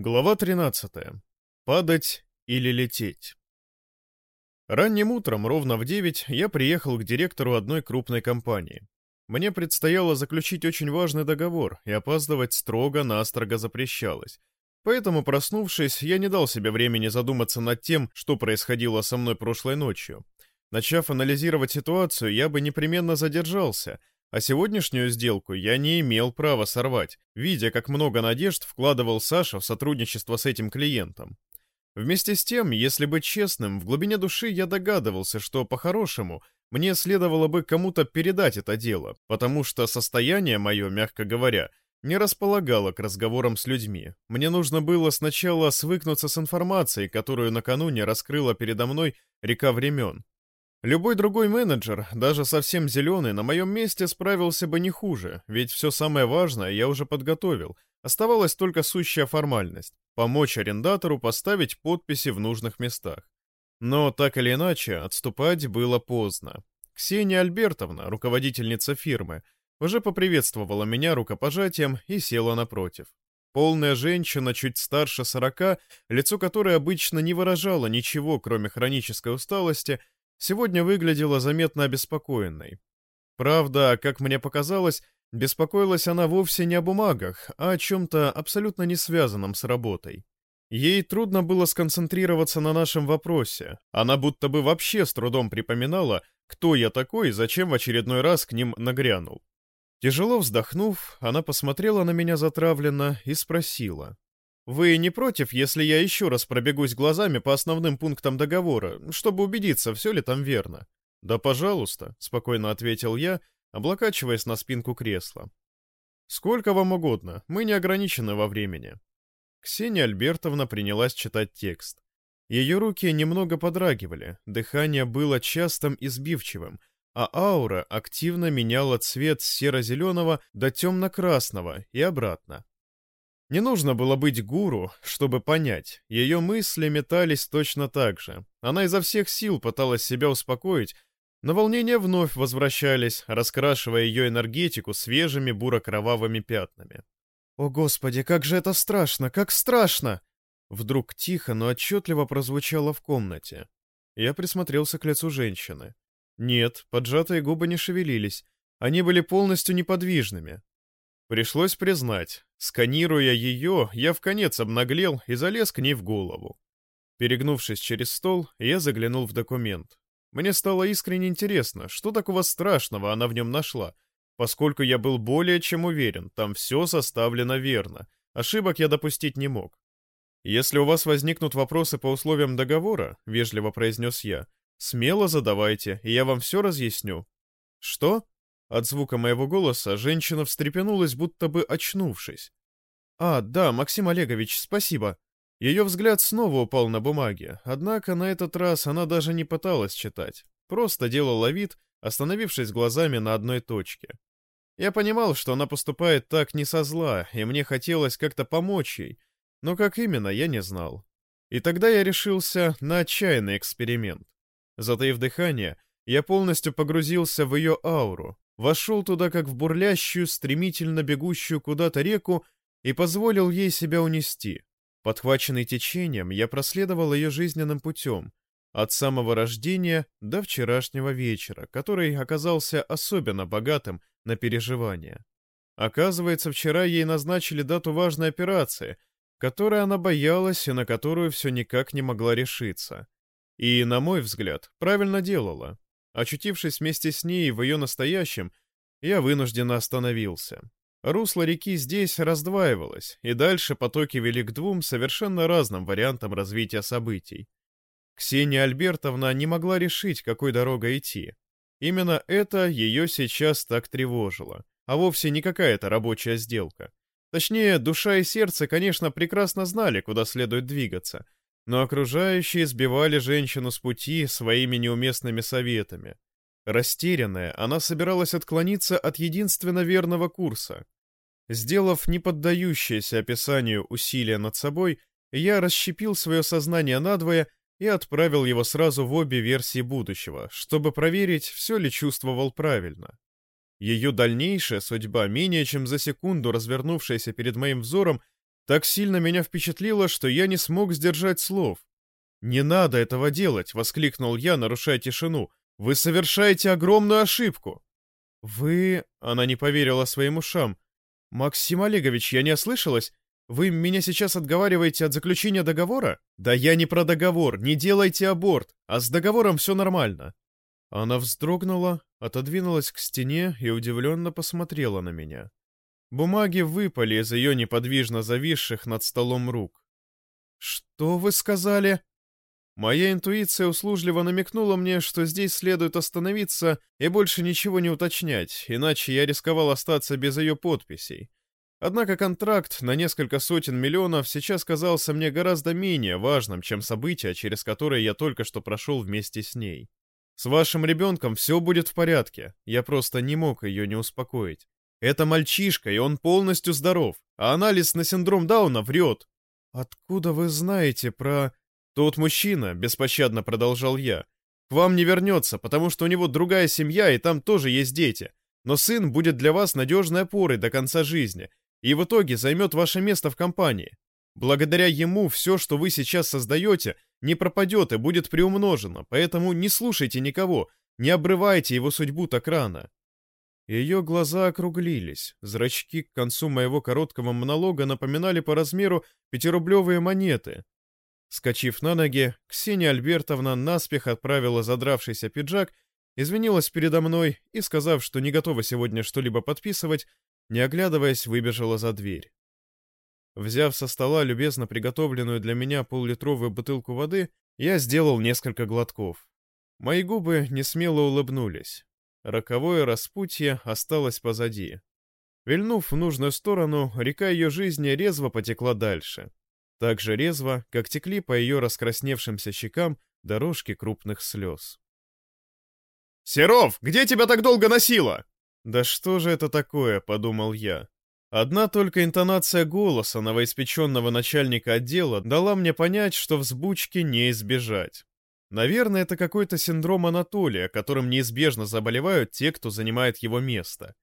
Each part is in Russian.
Глава 13. Падать или лететь. Ранним утром, ровно в 9, я приехал к директору одной крупной компании. Мне предстояло заключить очень важный договор, и опаздывать строго-настрого запрещалось. Поэтому, проснувшись, я не дал себе времени задуматься над тем, что происходило со мной прошлой ночью. Начав анализировать ситуацию, я бы непременно задержался — а сегодняшнюю сделку я не имел права сорвать, видя, как много надежд вкладывал Саша в сотрудничество с этим клиентом. Вместе с тем, если быть честным, в глубине души я догадывался, что по-хорошему мне следовало бы кому-то передать это дело, потому что состояние мое, мягко говоря, не располагало к разговорам с людьми. Мне нужно было сначала свыкнуться с информацией, которую накануне раскрыла передо мной река времен, Любой другой менеджер, даже совсем зеленый, на моем месте справился бы не хуже, ведь все самое важное я уже подготовил. Оставалась только сущая формальность — помочь арендатору поставить подписи в нужных местах. Но так или иначе, отступать было поздно. Ксения Альбертовна, руководительница фирмы, уже поприветствовала меня рукопожатием и села напротив. Полная женщина, чуть старше сорока, лицо которой обычно не выражало ничего, кроме хронической усталости, сегодня выглядела заметно обеспокоенной. Правда, как мне показалось, беспокоилась она вовсе не о бумагах, а о чем-то абсолютно не связанном с работой. Ей трудно было сконцентрироваться на нашем вопросе. Она будто бы вообще с трудом припоминала, кто я такой и зачем в очередной раз к ним нагрянул. Тяжело вздохнув, она посмотрела на меня затравленно и спросила. Вы не против, если я еще раз пробегусь глазами по основным пунктам договора, чтобы убедиться, все ли там верно? Да, пожалуйста, спокойно ответил я, облокачиваясь на спинку кресла. Сколько вам угодно, мы не ограничены во времени. Ксения Альбертовна принялась читать текст. Ее руки немного подрагивали, дыхание было частым и сбивчивым, а аура активно меняла цвет с серо-зеленого до темно-красного и обратно. Не нужно было быть гуру, чтобы понять, ее мысли метались точно так же. Она изо всех сил пыталась себя успокоить, но волнения вновь возвращались, раскрашивая ее энергетику свежими буро-кровавыми пятнами. «О, Господи, как же это страшно, как страшно!» Вдруг тихо, но отчетливо прозвучало в комнате. Я присмотрелся к лицу женщины. Нет, поджатые губы не шевелились, они были полностью неподвижными, Пришлось признать, сканируя ее, я в конец обнаглел и залез к ней в голову. Перегнувшись через стол, я заглянул в документ. Мне стало искренне интересно, что такого страшного она в нем нашла, поскольку я был более чем уверен, там все составлено верно, ошибок я допустить не мог. «Если у вас возникнут вопросы по условиям договора», — вежливо произнес я, — «смело задавайте, и я вам все разъясню». «Что?» От звука моего голоса женщина встрепенулась, будто бы очнувшись. «А, да, Максим Олегович, спасибо». Ее взгляд снова упал на бумаге, однако на этот раз она даже не пыталась читать, просто делала вид, остановившись глазами на одной точке. Я понимал, что она поступает так не со зла, и мне хотелось как-то помочь ей, но как именно, я не знал. И тогда я решился на отчаянный эксперимент. Затаив дыхание, я полностью погрузился в ее ауру, вошел туда как в бурлящую, стремительно бегущую куда-то реку и позволил ей себя унести. Подхваченный течением, я проследовал ее жизненным путем, от самого рождения до вчерашнего вечера, который оказался особенно богатым на переживания. Оказывается, вчера ей назначили дату важной операции, которой она боялась и на которую все никак не могла решиться. И, на мой взгляд, правильно делала. Очутившись вместе с ней в ее настоящем, я вынужденно остановился. Русло реки здесь раздваивалось, и дальше потоки вели к двум совершенно разным вариантам развития событий. Ксения Альбертовна не могла решить, какой дорогой идти. Именно это ее сейчас так тревожило, а вовсе не какая-то рабочая сделка. Точнее, душа и сердце, конечно, прекрасно знали, куда следует двигаться — но окружающие сбивали женщину с пути своими неуместными советами. Растерянная, она собиралась отклониться от единственно верного курса. Сделав неподдающееся описанию усилия над собой, я расщепил свое сознание надвое и отправил его сразу в обе версии будущего, чтобы проверить, все ли чувствовал правильно. Ее дальнейшая судьба, менее чем за секунду развернувшаяся перед моим взором, так сильно меня впечатлило, что я не смог сдержать слов. «Не надо этого делать!» — воскликнул я, нарушая тишину. «Вы совершаете огромную ошибку!» «Вы...» — она не поверила своим ушам. «Максим Олегович, я не ослышалась? Вы меня сейчас отговариваете от заключения договора? Да я не про договор, не делайте аборт, а с договором все нормально. Она вздрогнула, отодвинулась к стене и удивленно посмотрела на меня. Бумаги выпали из ее неподвижно зависших над столом рук. «Что вы сказали?» Моя интуиция услужливо намекнула мне, что здесь следует остановиться и больше ничего не уточнять, иначе я рисковал остаться без ее подписей. Однако контракт на несколько сотен миллионов сейчас казался мне гораздо менее важным, чем событие, через которое я только что прошел вместе с ней. С вашим ребенком все будет в порядке. Я просто не мог ее не успокоить. Это мальчишка, и он полностью здоров, а анализ на синдром Дауна врет. Откуда вы знаете про... Тот мужчина, беспощадно продолжал я, к вам не вернется, потому что у него другая семья, и там тоже есть дети. Но сын будет для вас надежной опорой до конца жизни, и в итоге займет ваше место в компании. Благодаря ему все, что вы сейчас создаете, не пропадет и будет приумножено, поэтому не слушайте никого, не обрывайте его судьбу так рано. Ее глаза округлились, зрачки к концу моего короткого монолога напоминали по размеру пятирублевые монеты. Скочив на ноги, Ксения Альбертовна наспех отправила задравшийся пиджак, извинилась передо мной и, сказав, что не готова сегодня что-либо подписывать, не оглядываясь, выбежала за дверь. Взяв со стола любезно приготовленную для меня поллитровую бутылку воды, я сделал несколько глотков. Мои губы несмело улыбнулись. Роковое распутье осталось позади. Вильнув в нужную сторону, река ее жизни резво потекла дальше. Так же резво, как текли по ее раскрасневшимся щекам дорожки крупных слез. «Серов, где тебя так долго носило?» «Да что же это такое?» — подумал я. Одна только интонация голоса новоиспеченного начальника отдела дала мне понять, что взбучки не избежать. Наверное, это какой-то синдром Анатолия, которым неизбежно заболевают те, кто занимает его место.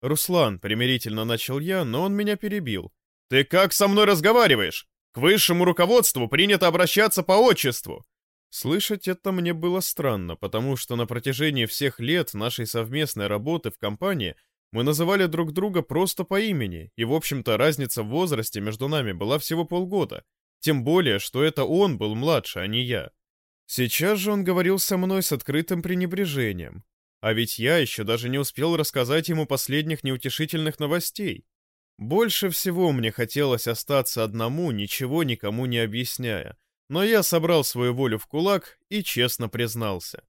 «Руслан», — примирительно начал я, но он меня перебил. «Ты как со мной разговариваешь? К высшему руководству принято обращаться по отчеству». Слышать это мне было странно, потому что на протяжении всех лет нашей совместной работы в компании — мы называли друг друга просто по имени, и, в общем-то, разница в возрасте между нами была всего полгода. Тем более, что это он был младше, а не я. Сейчас же он говорил со мной с открытым пренебрежением. А ведь я еще даже не успел рассказать ему последних неутешительных новостей. Больше всего мне хотелось остаться одному, ничего никому не объясняя. Но я собрал свою волю в кулак и честно признался.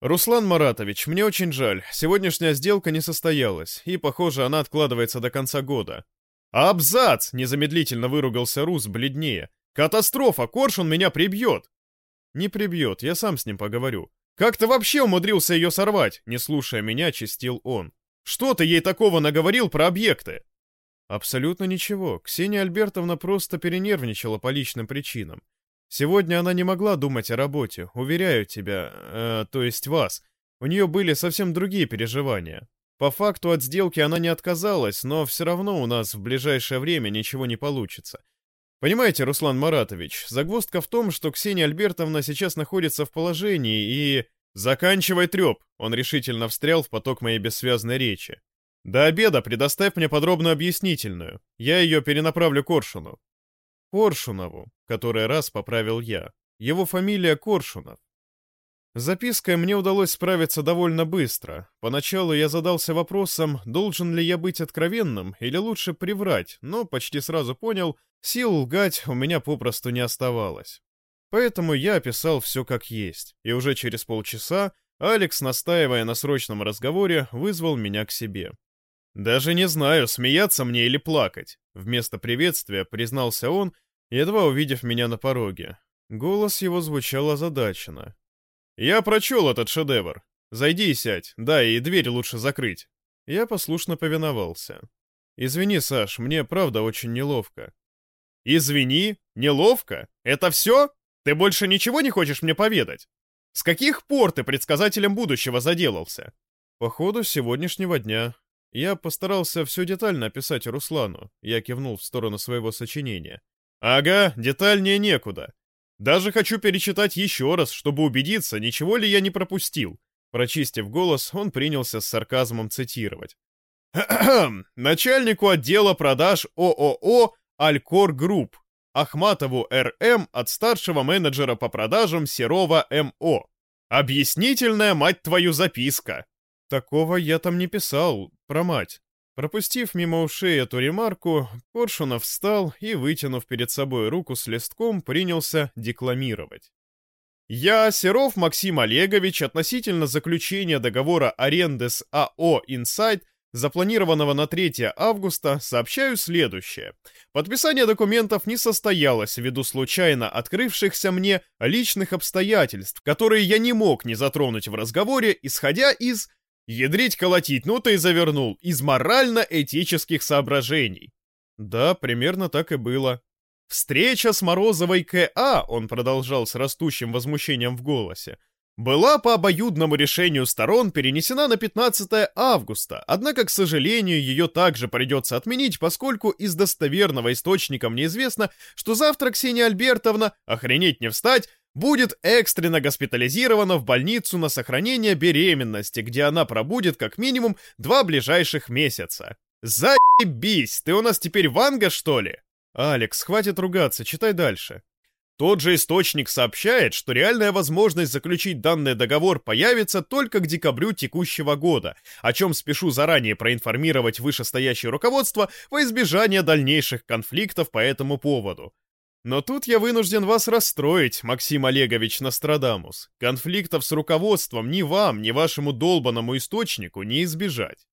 «Руслан Маратович, мне очень жаль. Сегодняшняя сделка не состоялась, и, похоже, она откладывается до конца года». «Абзац!» — незамедлительно выругался Рус, бледнее. «Катастрофа! Коршун меня прибьет!» «Не прибьет, я сам с ним поговорю». «Как ты вообще умудрился ее сорвать?» Не слушая меня, чистил он. «Что ты ей такого наговорил про объекты?» «Абсолютно ничего. Ксения Альбертовна просто перенервничала по личным причинам. Сегодня она не могла думать о работе, уверяю тебя, э, то есть вас. У нее были совсем другие переживания. По факту от сделки она не отказалась, но все равно у нас в ближайшее время ничего не получится. Понимаете, Руслан Маратович, загвоздка в том, что Ксения Альбертовна сейчас находится в положении и... «Заканчивай треп!» Он решительно встрял в поток моей бессвязной речи. «До обеда предоставь мне подробную объяснительную. Я ее перенаправлю Коршуну. Коршунову, который раз поправил я. Его фамилия Коршунов. С запиской мне удалось справиться довольно быстро. Поначалу я задался вопросом, должен ли я быть откровенным или лучше приврать, но почти сразу понял, сил лгать у меня попросту не оставалось. Поэтому я описал все как есть, и уже через полчаса Алекс, настаивая на срочном разговоре, вызвал меня к себе. «Даже не знаю, смеяться мне или плакать», — вместо приветствия признался он, едва увидев меня на пороге. Голос его звучал озадаченно. «Я прочел этот шедевр. Зайди и сядь, да, и дверь лучше закрыть». Я послушно повиновался. «Извини, Саш, мне правда очень неловко». «Извини? Неловко? Это все? Ты больше ничего не хочешь мне поведать? С каких пор ты предсказателем будущего заделался?» «По ходу сегодняшнего дня. Я постарался все детально описать Руслану. Я кивнул в сторону своего сочинения. Ага, детальнее некуда. Даже хочу перечитать еще раз, чтобы убедиться, ничего ли я не пропустил. Прочистив голос, он принялся с сарказмом цитировать. Начальнику отдела продаж ООО «Алькор Групп» Ахматову РМ от старшего менеджера по продажам Серова МО. Объяснительная, мать твою, записка. Такого я там не писал, про мать. Пропустив мимо ушей эту ремарку, Коршунов встал и, вытянув перед собой руку с листком, принялся декламировать. «Я, Серов Максим Олегович, относительно заключения договора аренды с АО «Инсайт» запланированного на 3 августа, сообщаю следующее. Подписание документов не состоялось ввиду случайно открывшихся мне личных обстоятельств, которые я не мог не затронуть в разговоре, исходя из... Ядрить колотить, ну ты и завернул, из морально-этических соображений. Да, примерно так и было. Встреча с Морозовой К.А., он продолжал с растущим возмущением в голосе, была по обоюдному решению сторон перенесена на 15 августа, однако, к сожалению, ее также придется отменить, поскольку из достоверного источника мне известно, что завтра Ксения Альбертовна, охренеть не встать, будет экстренно госпитализирована в больницу на сохранение беременности, где она пробудет как минимум два ближайших месяца. Заебись, ты у нас теперь Ванга, что ли? Алекс, хватит ругаться, читай дальше. Тот же источник сообщает, что реальная возможность заключить данный договор появится только к декабрю текущего года, о чем спешу заранее проинформировать вышестоящее руководство во избежание дальнейших конфликтов по этому поводу. Но тут я вынужден вас расстроить, Максим Олегович Нострадамус. Конфликтов с руководством ни вам, ни вашему долбанному источнику не избежать.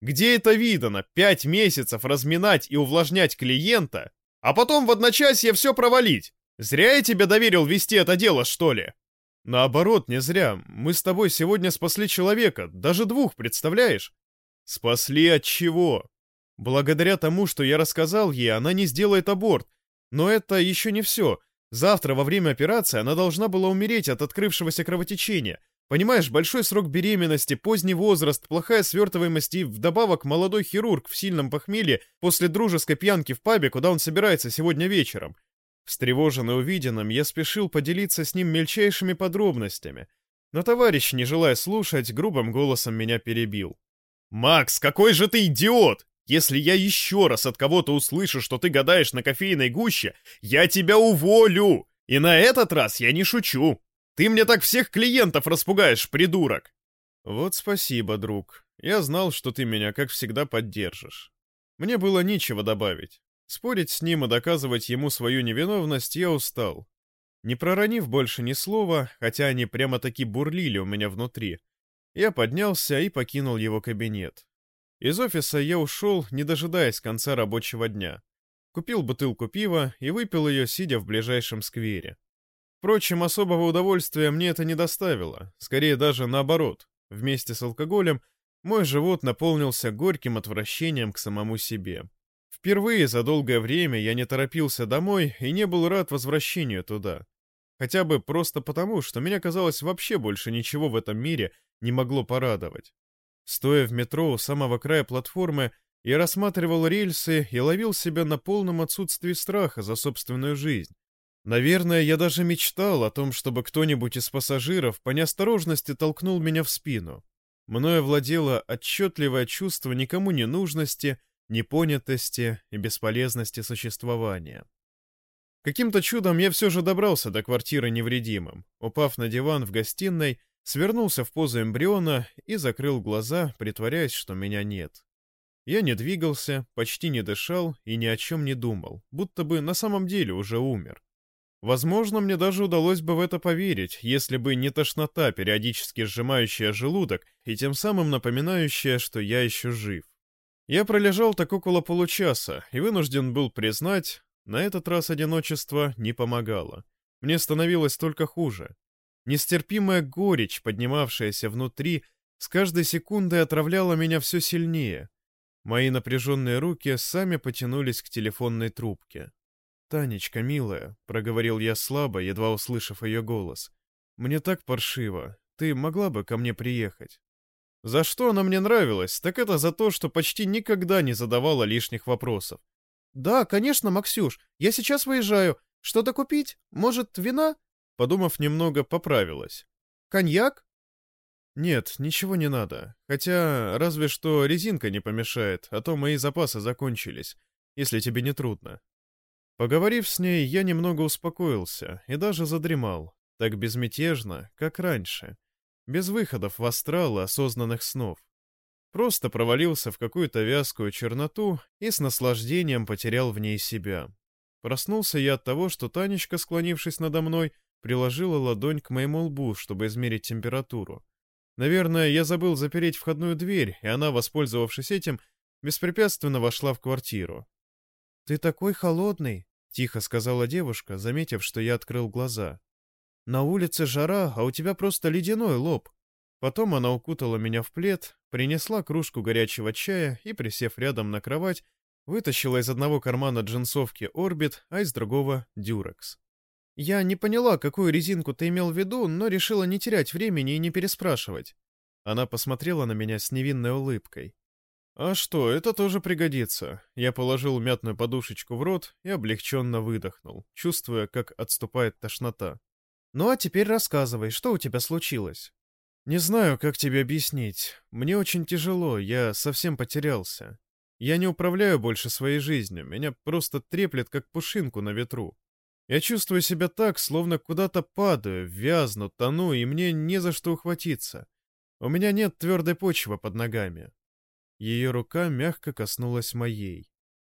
Где это видано, пять месяцев разминать и увлажнять клиента, а потом в одночасье все провалить? Зря я тебе доверил вести это дело, что ли? Наоборот, не зря. Мы с тобой сегодня спасли человека, даже двух, представляешь? Спасли от чего? Благодаря тому, что я рассказал ей, она не сделает аборт. Но это еще не все. Завтра во время операции она должна была умереть от открывшегося кровотечения. Понимаешь, большой срок беременности, поздний возраст, плохая свертываемость и вдобавок молодой хирург в сильном похмелье после дружеской пьянки в пабе, куда он собирается сегодня вечером. Встревоженный увиденным, я спешил поделиться с ним мельчайшими подробностями. Но товарищ, не желая слушать, грубым голосом меня перебил. «Макс, какой же ты идиот! Если я еще раз от кого-то услышу, что ты гадаешь на кофейной гуще, я тебя уволю! И на этот раз я не шучу! Ты мне так всех клиентов распугаешь, придурок!» «Вот спасибо, друг. Я знал, что ты меня, как всегда, поддержишь. Мне было нечего добавить. Спорить с ним и доказывать ему свою невиновность я устал. Не проронив больше ни слова, хотя они прямо-таки бурлили у меня внутри, я поднялся и покинул его кабинет. Из офиса я ушел, не дожидаясь конца рабочего дня. Купил бутылку пива и выпил ее, сидя в ближайшем сквере. Впрочем, особого удовольствия мне это не доставило, скорее даже наоборот. Вместе с алкоголем мой живот наполнился горьким отвращением к самому себе. Впервые за долгое время я не торопился домой и не был рад возвращению туда. Хотя бы просто потому, что меня казалось вообще больше ничего в этом мире не могло порадовать. Стоя в метро у самого края платформы, я рассматривал рельсы и ловил себя на полном отсутствии страха за собственную жизнь. Наверное, я даже мечтал о том, чтобы кто-нибудь из пассажиров по неосторожности толкнул меня в спину. Мною владело отчетливое чувство никому не нужности непонятости и бесполезности существования. Каким-то чудом я все же добрался до квартиры невредимым. Упав на диван в гостиной, свернулся в позу эмбриона и закрыл глаза, притворяясь, что меня нет. Я не двигался, почти не дышал и ни о чем не думал, будто бы на самом деле уже умер. Возможно, мне даже удалось бы в это поверить, если бы не тошнота, периодически сжимающая желудок и тем самым напоминающая, что я еще жив. Я пролежал так около получаса и вынужден был признать, на этот раз одиночество не помогало. Мне становилось только хуже. Нестерпимая горечь, поднимавшаяся внутри, с каждой секундой отравляла меня все сильнее. Мои напряженные руки сами потянулись к телефонной трубке. «Танечка, милая», — проговорил я слабо, едва услышав ее голос, — «мне так паршиво. Ты могла бы ко мне приехать?» За что она мне нравилась, так это за то, что почти никогда не задавала лишних вопросов. «Да, конечно, Максюш, я сейчас выезжаю. Что-то купить? Может, вина?» Подумав немного, поправилась. «Коньяк?» «Нет, ничего не надо. Хотя, разве что резинка не помешает, а то мои запасы закончились, если тебе не трудно». Поговорив с ней, я немного успокоился и даже задремал, так безмятежно, как раньше, без выходов в астрал и осознанных снов. Просто провалился в какую-то вязкую черноту и с наслаждением потерял в ней себя. Проснулся я от того, что Танечка, склонившись надо мной, приложила ладонь к моему лбу, чтобы измерить температуру. Наверное, я забыл запереть входную дверь, и она, воспользовавшись этим, беспрепятственно вошла в квартиру. «Ты такой холодный», — тихо сказала девушка, заметив, что я открыл глаза. «На улице жара, а у тебя просто ледяной лоб». Потом она укутала меня в плед, принесла кружку горячего чая и, присев рядом на кровать, вытащила из одного кармана джинсовки «Орбит», а из другого «Дюрекс». «Я не поняла, какую резинку ты имел в виду, но решила не терять времени и не переспрашивать». Она посмотрела на меня с невинной улыбкой. «А что, это тоже пригодится». Я положил мятную подушечку в рот и облегченно выдохнул, чувствуя, как отступает тошнота. «Ну а теперь рассказывай, что у тебя случилось?» «Не знаю, как тебе объяснить. Мне очень тяжело, я совсем потерялся. Я не управляю больше своей жизнью, меня просто треплет, как пушинку на ветру. Я чувствую себя так, словно куда-то падаю, вязну, тону, и мне не за что ухватиться. У меня нет твердой почвы под ногами. Ее рука мягко коснулась моей.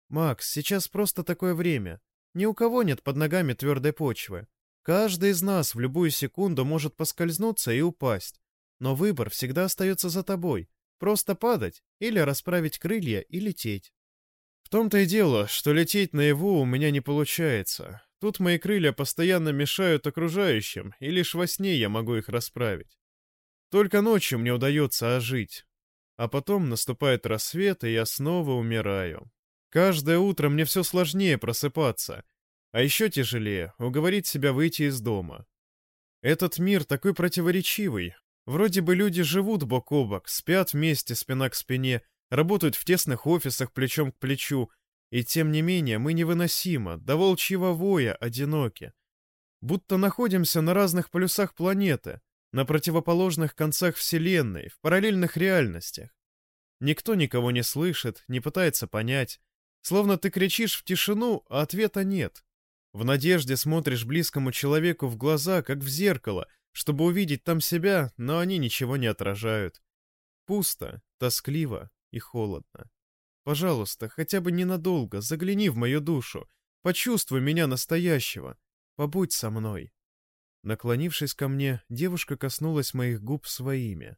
«Макс, сейчас просто такое время. Ни у кого нет под ногами твердой почвы. Каждый из нас в любую секунду может поскользнуться и упасть. Но выбор всегда остается за тобой. Просто падать или расправить крылья и лететь. В том-то и дело, что лететь наяву у меня не получается. Тут мои крылья постоянно мешают окружающим, и лишь во сне я могу их расправить. Только ночью мне удается ожить. А потом наступает рассвет, и я снова умираю. Каждое утро мне все сложнее просыпаться, а еще тяжелее уговорить себя выйти из дома. Этот мир такой противоречивый. Вроде бы люди живут бок о бок, спят вместе спина к спине, работают в тесных офисах плечом к плечу, и тем не менее мы невыносимо, до волчьего воя, одиноки. Будто находимся на разных полюсах планеты, на противоположных концах Вселенной, в параллельных реальностях. Никто никого не слышит, не пытается понять. Словно ты кричишь в тишину, а ответа нет. В надежде смотришь близкому человеку в глаза, как в зеркало, чтобы увидеть там себя, но они ничего не отражают. Пусто, тоскливо и холодно. Пожалуйста, хотя бы ненадолго, загляни в мою душу. Почувствуй меня настоящего. Побудь со мной. Наклонившись ко мне, девушка коснулась моих губ своими.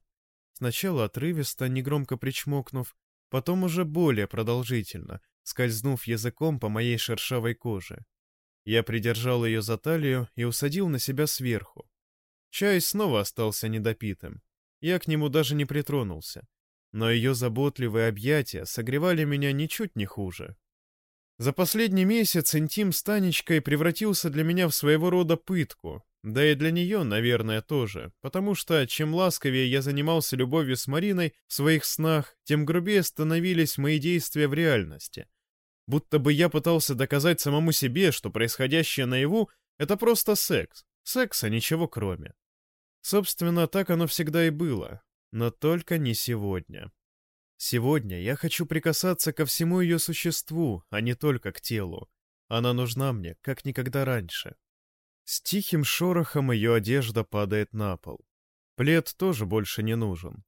Сначала отрывисто, негромко причмокнув, потом уже более продолжительно, скользнув языком по моей шершавой коже. Я придержал ее за талию и усадил на себя сверху. Чай снова остался недопитым. Я к нему даже не притронулся но ее заботливые объятия согревали меня ничуть не хуже. За последний месяц интим с Танечкой превратился для меня в своего рода пытку, да и для нее, наверное, тоже, потому что чем ласковее я занимался любовью с Мариной в своих снах, тем грубее становились мои действия в реальности. Будто бы я пытался доказать самому себе, что происходящее наяву — это просто секс, секс, а ничего кроме. Собственно, так оно всегда и было, но только не сегодня. Сегодня я хочу прикасаться ко всему ее существу, а не только к телу. Она нужна мне, как никогда раньше. С тихим шорохом ее одежда падает на пол. Плед тоже больше не нужен.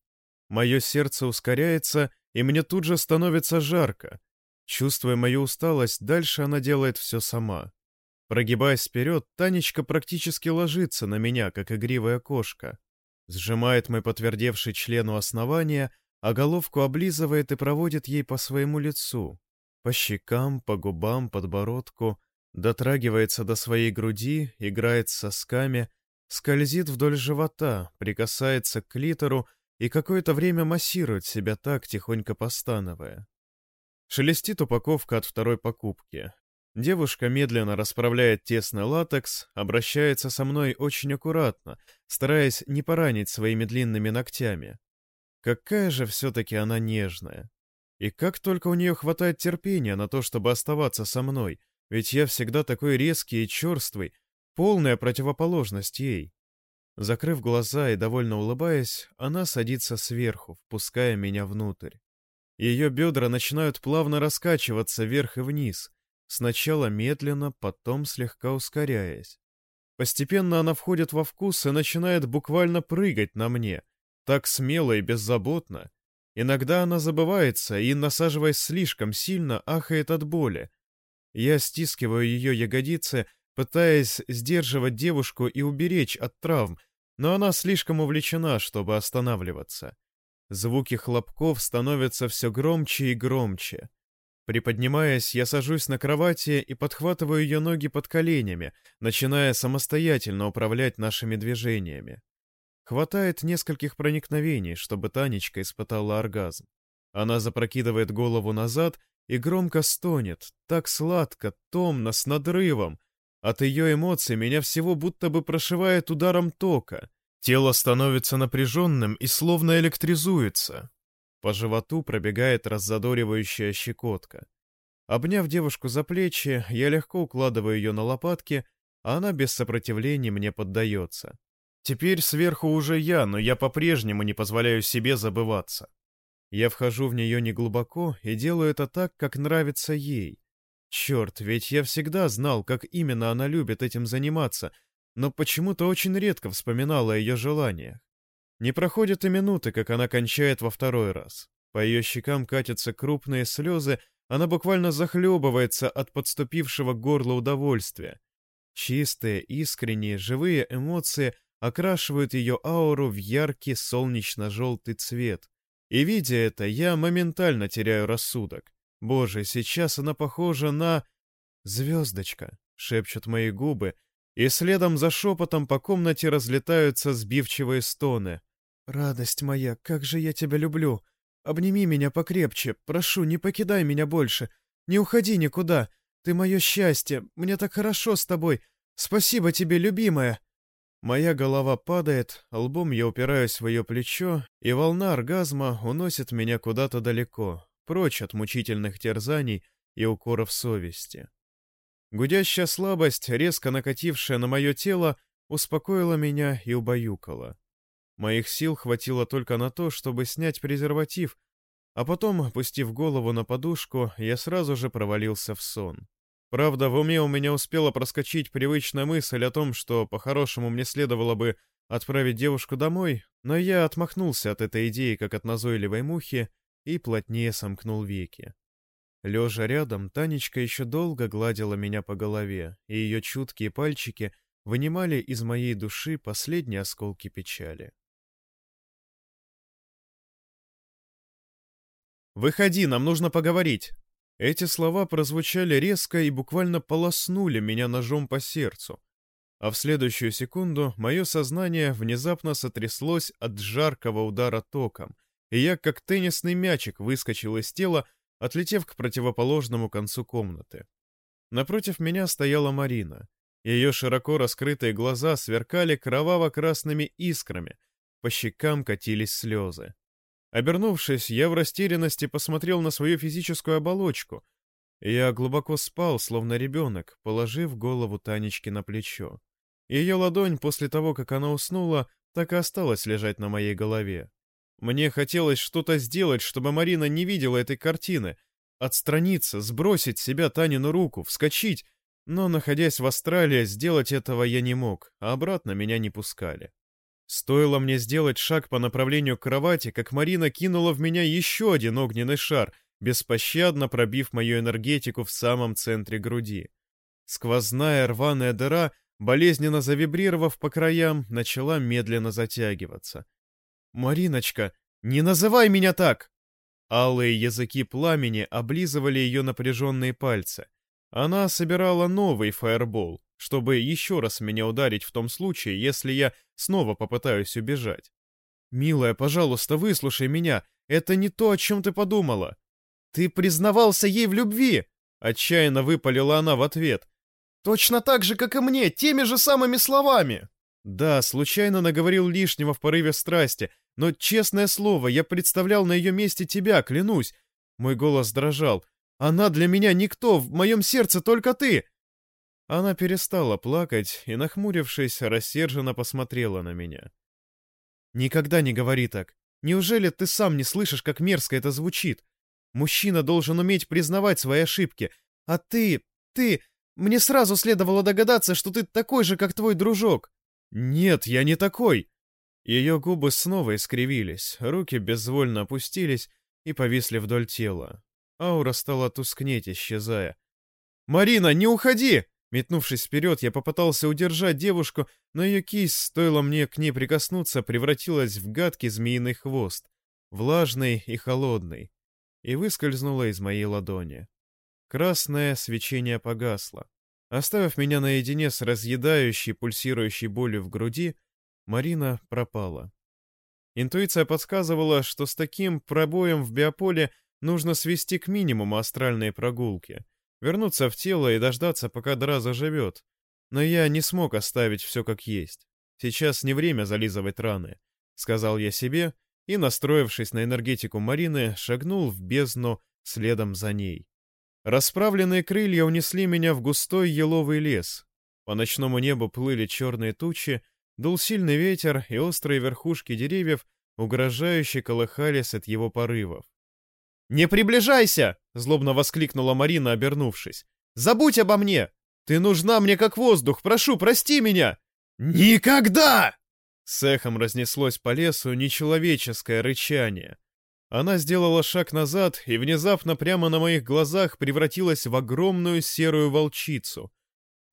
Мое сердце ускоряется, и мне тут же становится жарко. Чувствуя мою усталость, дальше она делает все сама. Прогибаясь вперед, Танечка практически ложится на меня, как игривая кошка сжимает мой подтвердевший член у основания, а головку облизывает и проводит ей по своему лицу, по щекам, по губам, подбородку, дотрагивается до своей груди, играет с сосками, скользит вдоль живота, прикасается к клитору и какое-то время массирует себя так, тихонько постановая. Шелестит упаковка от второй покупки. Девушка медленно расправляет тесный латекс, обращается со мной очень аккуратно, стараясь не поранить своими длинными ногтями. Какая же все-таки она нежная. И как только у нее хватает терпения на то, чтобы оставаться со мной, ведь я всегда такой резкий и черствый, полная противоположность ей. Закрыв глаза и довольно улыбаясь, она садится сверху, впуская меня внутрь. Ее бедра начинают плавно раскачиваться вверх и вниз, сначала медленно, потом слегка ускоряясь. Постепенно она входит во вкус и начинает буквально прыгать на мне, так смело и беззаботно. Иногда она забывается и, насаживаясь слишком сильно, ахает от боли. Я стискиваю ее ягодицы, пытаясь сдерживать девушку и уберечь от травм, но она слишком увлечена, чтобы останавливаться. Звуки хлопков становятся все громче и громче. Приподнимаясь, я сажусь на кровати и подхватываю ее ноги под коленями, начиная самостоятельно управлять нашими движениями. Хватает нескольких проникновений, чтобы Танечка испытала оргазм. Она запрокидывает голову назад и громко стонет, так сладко, томно, с надрывом. От ее эмоций меня всего будто бы прошивает ударом тока. Тело становится напряженным и словно электризуется. По животу пробегает раззадоривающая щекотка. Обняв девушку за плечи, я легко укладываю ее на лопатки, а она без сопротивления мне поддается. Теперь сверху уже я, но я по-прежнему не позволяю себе забываться. Я вхожу в нее неглубоко и делаю это так, как нравится ей. Черт, ведь я всегда знал, как именно она любит этим заниматься, но почему-то очень редко вспоминал о ее желаниях. Не проходит и минуты, как она кончает во второй раз. По ее щекам катятся крупные слезы, она буквально захлебывается от подступившего к горлу удовольствия. Чистые, искренние, живые эмоции окрашивают ее ауру в яркий солнечно-желтый цвет. И видя это, я моментально теряю рассудок. Боже, сейчас она похожа на... «Звездочка», — шепчут мои губы, и следом за шепотом по комнате разлетаются сбивчивые стоны. «Радость моя, как же я тебя люблю! Обними меня покрепче, прошу, не покидай меня больше, не уходи никуда, ты мое счастье, мне так хорошо с тобой, спасибо тебе, любимая!» Моя голова падает, лбом я упираюсь в ее плечо, и волна оргазма уносит меня куда-то далеко, прочь от мучительных терзаний и укоров совести. Гудящая слабость, резко накатившая на мое тело, успокоила меня и убаюкала. Моих сил хватило только на то, чтобы снять презерватив, а потом, опустив голову на подушку, я сразу же провалился в сон. Правда, в уме у меня успела проскочить привычная мысль о том, что по-хорошему мне следовало бы отправить девушку домой, но я отмахнулся от этой идеи, как от назойливой мухи, и плотнее сомкнул веки. Лежа рядом, Танечка еще долго гладила меня по голове, и ее чуткие пальчики вынимали из моей души последние осколки печали. «Выходи, нам нужно поговорить!» Эти слова прозвучали резко и буквально полоснули меня ножом по сердцу. А в следующую секунду мое сознание внезапно сотряслось от жаркого удара током, и я, как теннисный мячик, выскочил из тела, отлетев к противоположному концу комнаты. Напротив меня стояла Марина. Ее широко раскрытые глаза сверкали кроваво-красными искрами, по щекам катились слезы. Обернувшись, я в растерянности посмотрел на свою физическую оболочку. Я глубоко спал, словно ребенок, положив голову Танечки на плечо. Ее ладонь после того, как она уснула, так и осталась лежать на моей голове. Мне хотелось что-то сделать, чтобы Марина не видела этой картины, отстраниться, сбросить с себя Танину руку, вскочить, но, находясь в Австралии, сделать этого я не мог, а обратно меня не пускали. Стоило мне сделать шаг по направлению к кровати, как Марина кинула в меня еще один огненный шар, беспощадно пробив мою энергетику в самом центре груди. Сквозная рваная дыра, болезненно завибрировав по краям, начала медленно затягиваться. «Мариночка, не называй меня так!» Алые языки пламени облизывали ее напряженные пальцы. Она собирала новый фаербол, чтобы еще раз меня ударить в том случае, если я снова попытаюсь убежать. «Милая, пожалуйста, выслушай меня. Это не то, о чем ты подумала. Ты признавался ей в любви!» Отчаянно выпалила она в ответ. «Точно так же, как и мне, теми же самыми словами!» Да, случайно наговорил лишнего в порыве страсти, Но, честное слово, я представлял на ее месте тебя, клянусь. Мой голос дрожал. Она для меня никто, в моем сердце только ты. Она перестала плакать и, нахмурившись, рассерженно посмотрела на меня. «Никогда не говори так. Неужели ты сам не слышишь, как мерзко это звучит? Мужчина должен уметь признавать свои ошибки. А ты, ты... Мне сразу следовало догадаться, что ты такой же, как твой дружок. Нет, я не такой. Ее губы снова искривились, руки безвольно опустились и повисли вдоль тела. Аура стала тускнеть, исчезая. «Марина, не уходи!» Метнувшись вперед, я попытался удержать девушку, но ее кисть, стоило мне к ней прикоснуться, превратилась в гадкий змеиный хвост, влажный и холодный, и выскользнула из моей ладони. Красное свечение погасло. Оставив меня наедине с разъедающей, пульсирующей болью в груди, Марина пропала. Интуиция подсказывала, что с таким пробоем в биополе нужно свести к минимуму астральные прогулки, вернуться в тело и дождаться, пока дыра заживет. Но я не смог оставить все как есть. Сейчас не время зализывать раны, — сказал я себе, и, настроившись на энергетику Марины, шагнул в бездну следом за ней. Расправленные крылья унесли меня в густой еловый лес. По ночному небу плыли черные тучи, дул сильный ветер, и острые верхушки деревьев угрожающе колыхались от его порывов. «Не приближайся!» — злобно воскликнула Марина, обернувшись. «Забудь обо мне! Ты нужна мне как воздух! Прошу, прости меня!» «Никогда!» С эхом разнеслось по лесу нечеловеческое рычание. Она сделала шаг назад и внезапно прямо на моих глазах превратилась в огромную серую волчицу.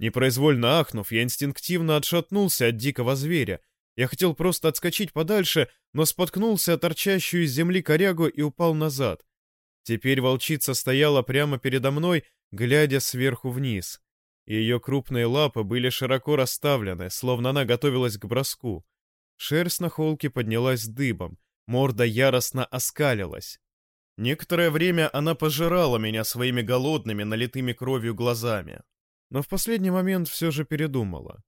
Непроизвольно ахнув, я инстинктивно отшатнулся от дикого зверя. Я хотел просто отскочить подальше, но споткнулся о торчащую из земли корягу и упал назад. Теперь волчица стояла прямо передо мной, глядя сверху вниз. Ее крупные лапы были широко расставлены, словно она готовилась к броску. Шерсть на холке поднялась дыбом, Морда яростно оскалилась. Некоторое время она пожирала меня своими голодными, налитыми кровью глазами. Но в последний момент все же передумала.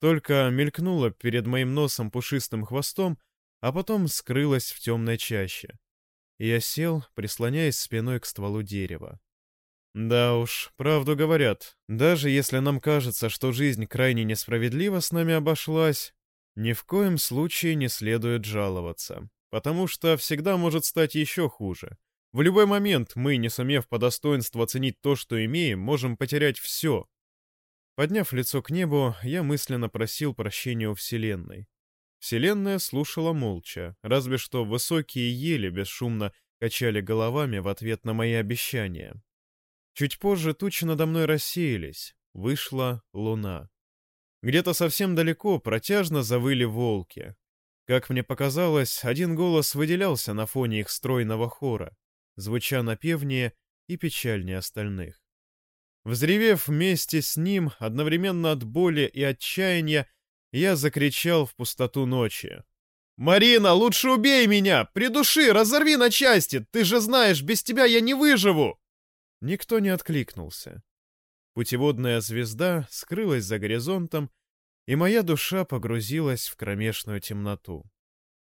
Только мелькнула перед моим носом пушистым хвостом, а потом скрылась в темной чаще. Я сел, прислоняясь спиной к стволу дерева. Да уж, правду говорят, даже если нам кажется, что жизнь крайне несправедливо с нами обошлась, ни в коем случае не следует жаловаться. Потому что всегда может стать еще хуже. В любой момент мы, не сумев по достоинству оценить то, что имеем, можем потерять все. Подняв лицо к небу, я мысленно просил прощения у Вселенной. Вселенная слушала молча, разве что высокие ели бесшумно качали головами в ответ на мои обещания. Чуть позже тучи надо мной рассеялись, вышла луна. Где-то совсем далеко протяжно завыли волки, как мне показалось, один голос выделялся на фоне их стройного хора, звуча напевнее и печальнее остальных. Взревев вместе с ним, одновременно от боли и отчаяния, я закричал в пустоту ночи. «Марина, лучше убей меня! Придуши, разорви на части! Ты же знаешь, без тебя я не выживу!» Никто не откликнулся. Путеводная звезда скрылась за горизонтом, и моя душа погрузилась в кромешную темноту.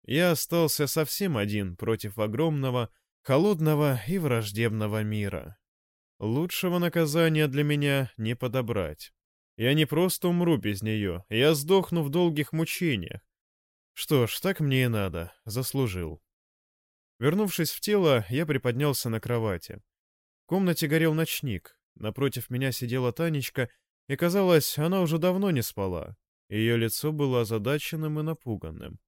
Я остался совсем один против огромного, холодного и враждебного мира. Лучшего наказания для меня не подобрать. Я не просто умру без нее, я сдохну в долгих мучениях. Что ж, так мне и надо, заслужил. Вернувшись в тело, я приподнялся на кровати. В комнате горел ночник, напротив меня сидела Танечка, и, казалось, она уже давно не спала. Ее лицо было озадаченным и напуганным.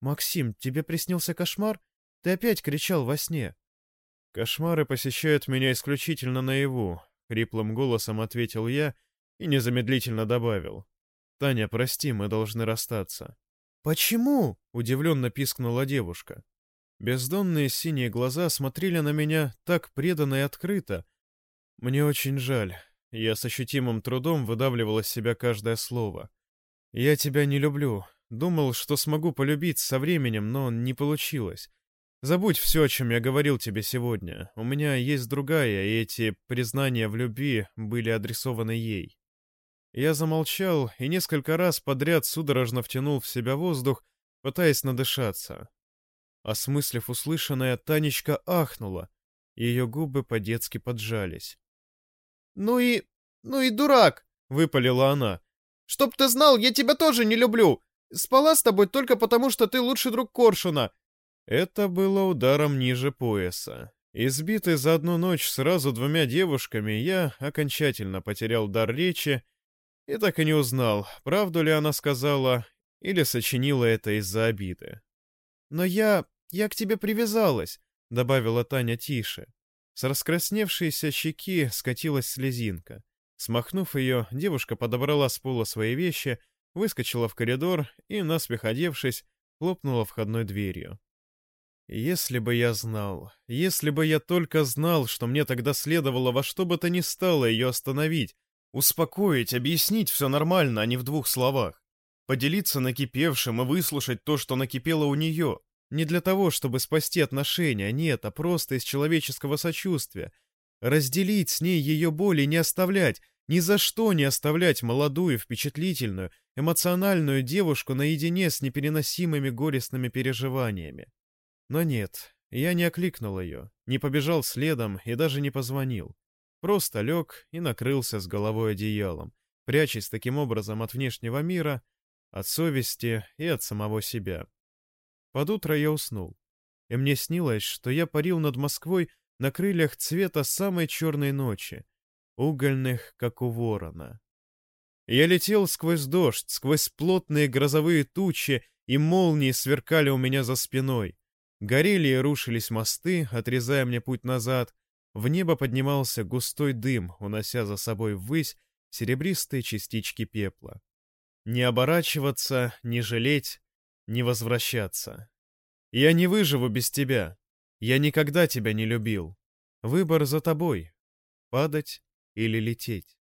«Максим, тебе приснился кошмар? Ты опять кричал во сне». «Кошмары посещают меня исключительно наяву», — хриплым голосом ответил я и незамедлительно добавил. «Таня, прости, мы должны расстаться». «Почему?» — удивленно пискнула девушка. Бездонные синие глаза смотрели на меня так преданно и открыто. Мне очень жаль. Я с ощутимым трудом выдавливал из себя каждое слово. «Я тебя не люблю. Думал, что смогу полюбить со временем, но не получилось. Забудь все, о чем я говорил тебе сегодня. У меня есть другая, и эти признания в любви были адресованы ей». Я замолчал и несколько раз подряд судорожно втянул в себя воздух, пытаясь надышаться. Осмыслив услышанное, Танечка ахнула. Ее губы по-детски поджались. «Ну и... ну и дурак!» — выпалила она. «Чтоб ты знал, я тебя тоже не люблю! Спала с тобой только потому, что ты лучший друг Коршуна!» Это было ударом ниже пояса. Избитый за одну ночь сразу двумя девушками, я окончательно потерял дар речи и так и не узнал, правду ли она сказала или сочинила это из-за обиды. «Но я... я к тебе привязалась», — добавила Таня тише. С раскрасневшейся щеки скатилась слезинка. Смахнув ее, девушка подобрала с пола свои вещи, выскочила в коридор и, наспех одевшись, хлопнула входной дверью. Если бы я знал, если бы я только знал, что мне тогда следовало во что бы то ни стало ее остановить, успокоить, объяснить все нормально, а не в двух словах, поделиться накипевшим и выслушать то, что накипело у нее, не для того, чтобы спасти отношения, нет, а просто из человеческого сочувствия. Разделить с ней ее боль и не оставлять, ни за что не оставлять молодую, впечатлительную, эмоциональную девушку наедине с непереносимыми горестными переживаниями. Но нет, я не окликнул ее, не побежал следом и даже не позвонил. Просто лег и накрылся с головой одеялом, прячась таким образом от внешнего мира, от совести и от самого себя. Под утро я уснул, и мне снилось, что я парил над Москвой на крыльях цвета самой черной ночи, угольных, как у ворона. Я летел сквозь дождь, сквозь плотные грозовые тучи, и молнии сверкали у меня за спиной. Горели и рушились мосты, отрезая мне путь назад. В небо поднимался густой дым, унося за собой ввысь серебристые частички пепла. Не оборачиваться, не жалеть, не возвращаться. Я не выживу без тебя. Я никогда тебя не любил. Выбор за тобой. Падать или лететь.